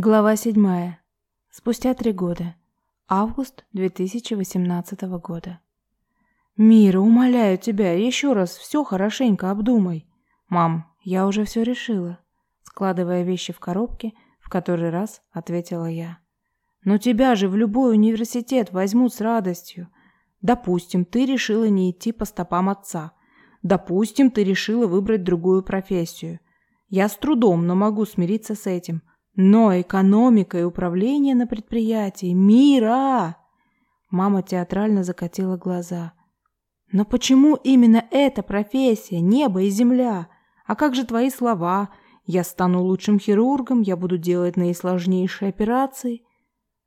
Глава 7. Спустя три года. Август 2018 года. «Мира, умоляю тебя, еще раз все хорошенько обдумай». «Мам, я уже все решила», складывая вещи в коробке, в который раз ответила я. «Но тебя же в любой университет возьмут с радостью. Допустим, ты решила не идти по стопам отца. Допустим, ты решила выбрать другую профессию. Я с трудом, но могу смириться с этим. Но экономика и управление на предприятии. Мира! Мама театрально закатила глаза. Но почему именно эта профессия, небо и земля? А как же твои слова? Я стану лучшим хирургом, я буду делать наисложнейшие операции.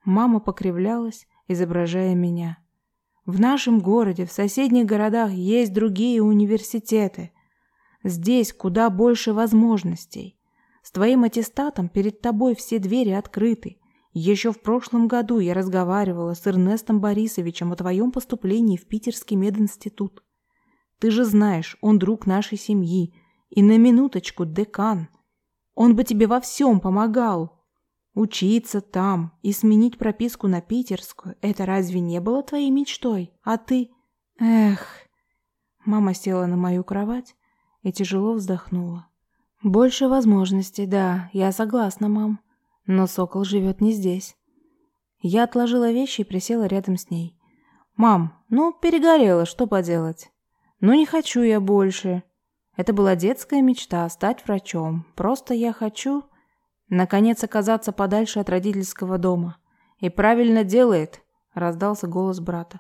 Мама покривлялась, изображая меня. В нашем городе, в соседних городах есть другие университеты. Здесь куда больше возможностей. С твоим аттестатом перед тобой все двери открыты. Еще в прошлом году я разговаривала с Эрнестом Борисовичем о твоем поступлении в Питерский мединститут. Ты же знаешь, он друг нашей семьи. И на минуточку декан. Он бы тебе во всем помогал. Учиться там и сменить прописку на питерскую – это разве не было твоей мечтой? А ты... Эх... Мама села на мою кровать и тяжело вздохнула. «Больше возможностей, да, я согласна, мам. Но сокол живет не здесь». Я отложила вещи и присела рядом с ней. «Мам, ну, перегорела, что поделать? Ну, не хочу я больше. Это была детская мечта – стать врачом. Просто я хочу, наконец, оказаться подальше от родительского дома. И правильно делает», – раздался голос брата.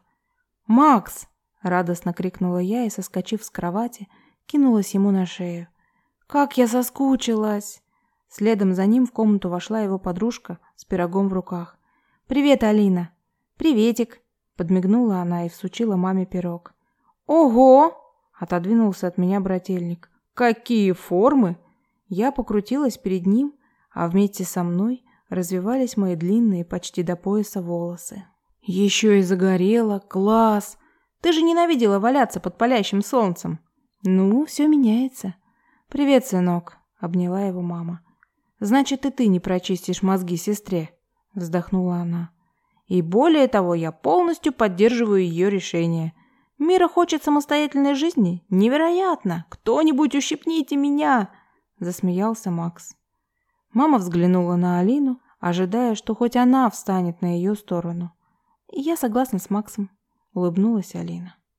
«Макс!» – радостно крикнула я и, соскочив с кровати, кинулась ему на шею. Как я соскучилась!» Следом за ним в комнату вошла его подружка с пирогом в руках. «Привет, Алина!» «Приветик!» Подмигнула она и всучила маме пирог. «Ого!» Отодвинулся от меня брательник. «Какие формы!» Я покрутилась перед ним, а вместе со мной развивались мои длинные, почти до пояса волосы. «Еще и загорела! Класс! Ты же ненавидела валяться под палящим солнцем!» «Ну, все меняется!» «Привет, сынок», — обняла его мама. «Значит, и ты не прочистишь мозги сестре», — вздохнула она. «И более того, я полностью поддерживаю ее решение. Мира хочет самостоятельной жизни? Невероятно! Кто-нибудь ущипните меня!» — засмеялся Макс. Мама взглянула на Алину, ожидая, что хоть она встанет на ее сторону. «Я согласна с Максом», — улыбнулась Алина.